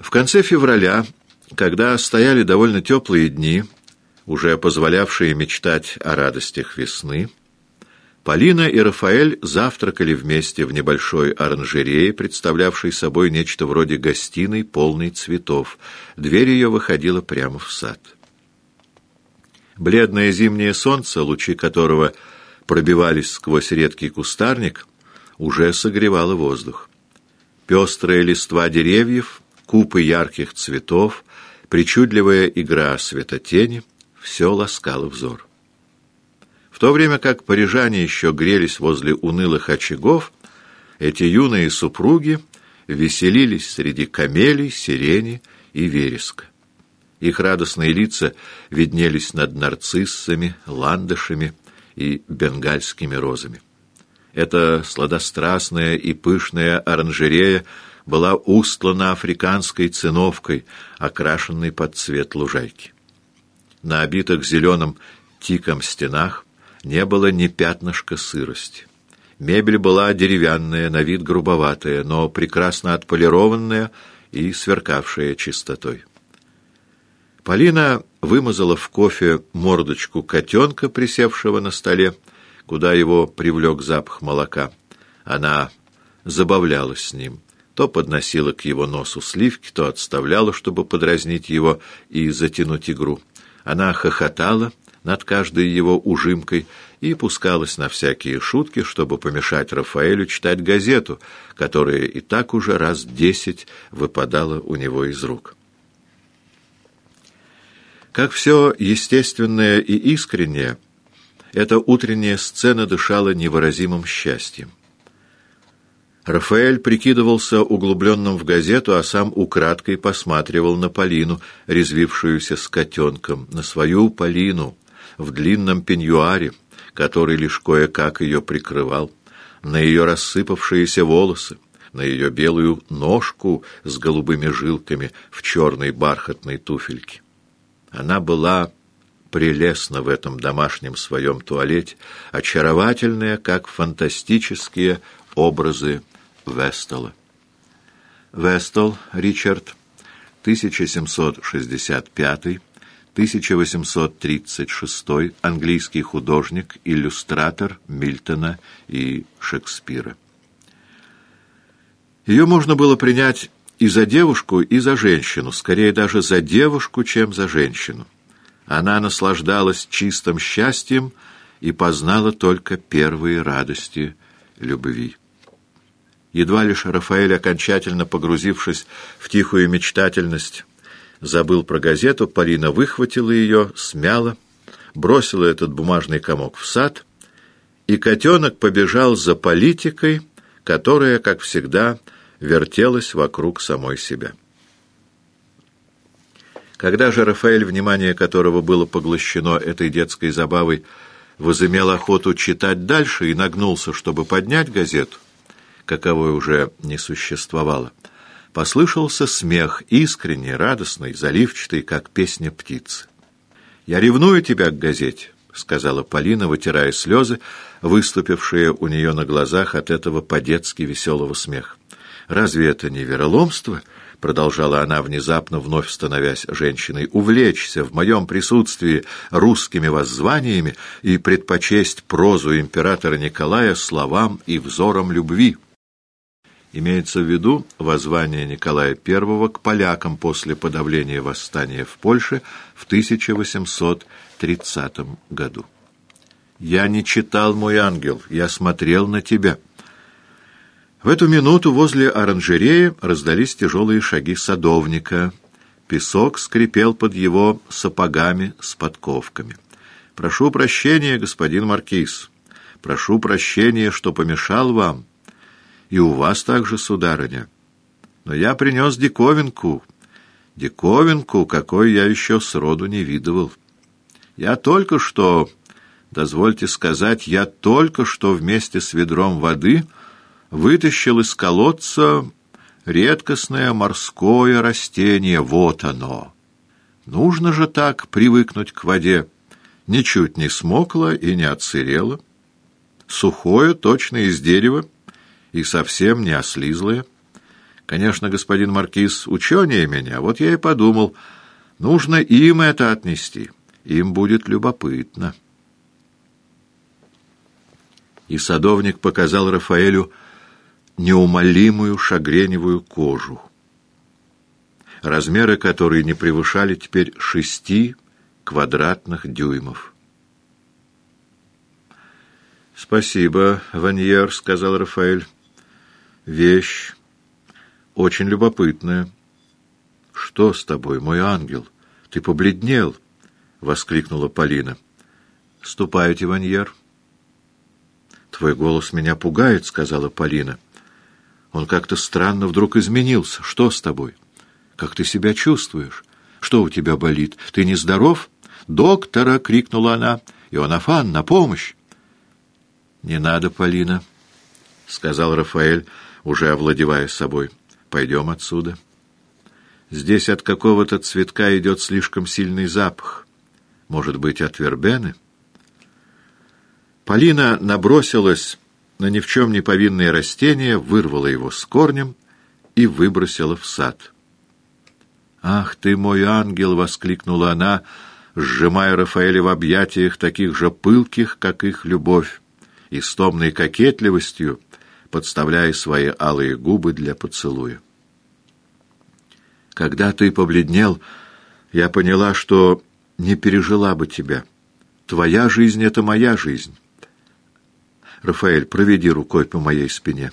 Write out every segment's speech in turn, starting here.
В конце февраля, когда стояли довольно теплые дни, уже позволявшие мечтать о радостях весны, Полина и Рафаэль завтракали вместе в небольшой оранжерее, представлявшей собой нечто вроде гостиной, полной цветов. Дверь ее выходила прямо в сад. Бледное зимнее солнце, лучи которого пробивались сквозь редкий кустарник, уже согревало воздух. Пестрая листва деревьев, купы ярких цветов, причудливая игра светотени — все ласкало взор. В то время как парижане еще грелись возле унылых очагов, эти юные супруги веселились среди камелей, сирени и вереска. Их радостные лица виднелись над нарциссами, ландышами и бенгальскими розами. Эта сладострастная и пышная оранжерея была устлана африканской циновкой, окрашенной под цвет лужайки. На обитых зеленым тиком стенах не было ни пятнышка сырости. Мебель была деревянная, на вид грубоватая, но прекрасно отполированная и сверкавшая чистотой. Полина вымазала в кофе мордочку котенка, присевшего на столе, куда его привлек запах молока. Она забавлялась с ним. То подносила к его носу сливки, то отставляла, чтобы подразнить его и затянуть игру. Она хохотала над каждой его ужимкой и пускалась на всякие шутки, чтобы помешать Рафаэлю читать газету, которая и так уже раз десять выпадала у него из рук. Как все естественное и искреннее, эта утренняя сцена дышала невыразимым счастьем. Рафаэль прикидывался углубленным в газету, а сам украдкой посматривал на Полину, резвившуюся с котенком, на свою Полину в длинном пеньюаре, который лишь кое-как ее прикрывал, на ее рассыпавшиеся волосы, на ее белую ножку с голубыми жилками в черной бархатной туфельке. Она была прелестна в этом домашнем своем туалете, очаровательная, как фантастические образы Вестола. Вестол Ричард, 1765-1836, английский художник, иллюстратор Мильтона и Шекспира. Ее можно было принять и за девушку, и за женщину, скорее даже за девушку, чем за женщину. Она наслаждалась чистым счастьем и познала только первые радости любви. Едва лишь Рафаэль, окончательно погрузившись в тихую мечтательность, забыл про газету, Полина выхватила ее, смяла, бросила этот бумажный комок в сад, и котенок побежал за политикой, которая, как всегда, вертелась вокруг самой себя. Когда же Рафаэль, внимание которого было поглощено этой детской забавой, возымел охоту читать дальше и нагнулся, чтобы поднять газету, каковой уже не существовало, послышался смех, искренний, радостный, заливчатый, как песня птицы. «Я ревную тебя к газете», — сказала Полина, вытирая слезы, выступившие у нее на глазах от этого по-детски веселого смеха. «Разве это не вероломство?» — продолжала она, внезапно вновь становясь женщиной, — «увлечься в моем присутствии русскими воззваниями и предпочесть прозу императора Николая словам и взорам любви». Имеется в виду воззвание Николая I к полякам после подавления восстания в Польше в 1830 году. «Я не читал, мой ангел, я смотрел на тебя». В эту минуту возле оранжереи раздались тяжелые шаги садовника. Песок скрипел под его сапогами с подковками. «Прошу прощения, господин Маркиз. Прошу прощения, что помешал вам. И у вас также, сударыня. Но я принес диковинку. Диковинку, какой я еще сроду не видывал. Я только что, дозвольте сказать, я только что вместе с ведром воды — вытащил из колодца редкостное морское растение. Вот оно. Нужно же так привыкнуть к воде. Ничуть не смокло и не отсырело. Сухое, точно из дерева, и совсем не ослизлое. Конечно, господин Маркиз ученее меня, вот я и подумал, нужно им это отнести, им будет любопытно. И садовник показал Рафаэлю неумолимую шагреневую кожу, размеры которой не превышали теперь шести квадратных дюймов. «Спасибо, Ваньер», — сказал Рафаэль. «Вещь очень любопытная». «Что с тобой, мой ангел? Ты побледнел?» — воскликнула Полина. «Ступайте, Ваньер». «Твой голос меня пугает», — сказала Полина. «Он как-то странно вдруг изменился. Что с тобой? Как ты себя чувствуешь? Что у тебя болит? Ты нездоров?» «Доктора!» — крикнула она. «Ионафан, на помощь!» «Не надо, Полина», — сказал Рафаэль, уже овладевая собой. «Пойдем отсюда. Здесь от какого-то цветка идет слишком сильный запах. Может быть, от вербены?» Полина набросилась на ни в чем не повинное растение, вырвала его с корнем и выбросила в сад. «Ах ты мой ангел!» — воскликнула она, сжимая Рафаэля в объятиях, таких же пылких, как их любовь и с томной кокетливостью подставляя свои алые губы для поцелуя. Когда ты побледнел, я поняла, что не пережила бы тебя. Твоя жизнь — это моя жизнь. Рафаэль, проведи рукой по моей спине.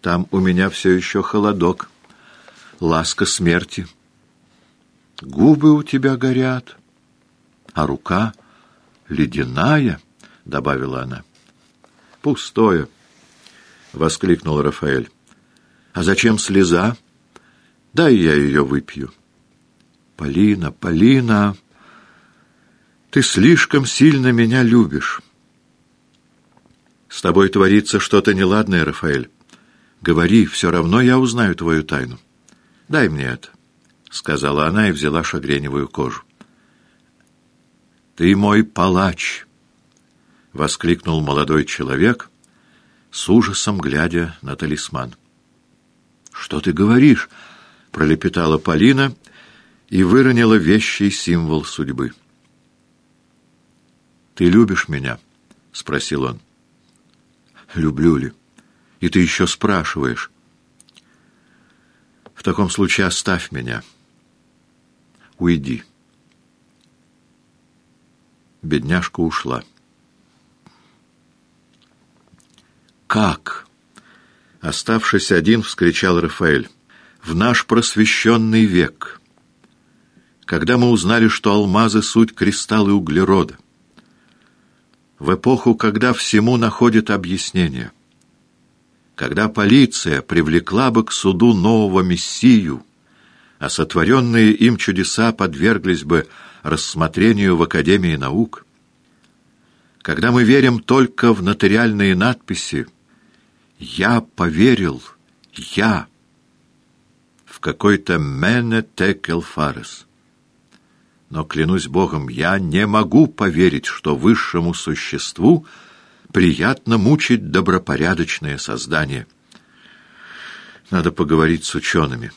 Там у меня все еще холодок, ласка смерти. Губы у тебя горят, а рука ледяная, — добавила она. «Пустое!» — воскликнул Рафаэль. «А зачем слеза? Дай я ее выпью». «Полина, Полина, ты слишком сильно меня любишь». «С тобой творится что-то неладное, Рафаэль. Говори, все равно я узнаю твою тайну. Дай мне это», — сказала она и взяла шагреневую кожу. «Ты мой палач», — воскликнул молодой человек, с ужасом глядя на талисман. «Что ты говоришь?» — пролепетала Полина и выронила вещий символ судьбы. «Ты любишь меня?» — спросил он. «Люблю ли? И ты еще спрашиваешь?» «В таком случае оставь меня. Уйди». Бедняжка ушла. «Как?» Оставшись один, вскричал Рафаэль. «В наш просвещенный век, когда мы узнали, что алмазы — суть кристаллы углерода, в эпоху, когда всему находит объяснение, когда полиция привлекла бы к суду нового мессию, а сотворенные им чудеса подверглись бы рассмотрению в Академии наук, когда мы верим только в нотариальные надписи, я поверил, я, в какой-то «мене текел фарес». Но, клянусь Богом, я не могу поверить, что высшему существу приятно мучить добропорядочное создание. Надо поговорить с учеными.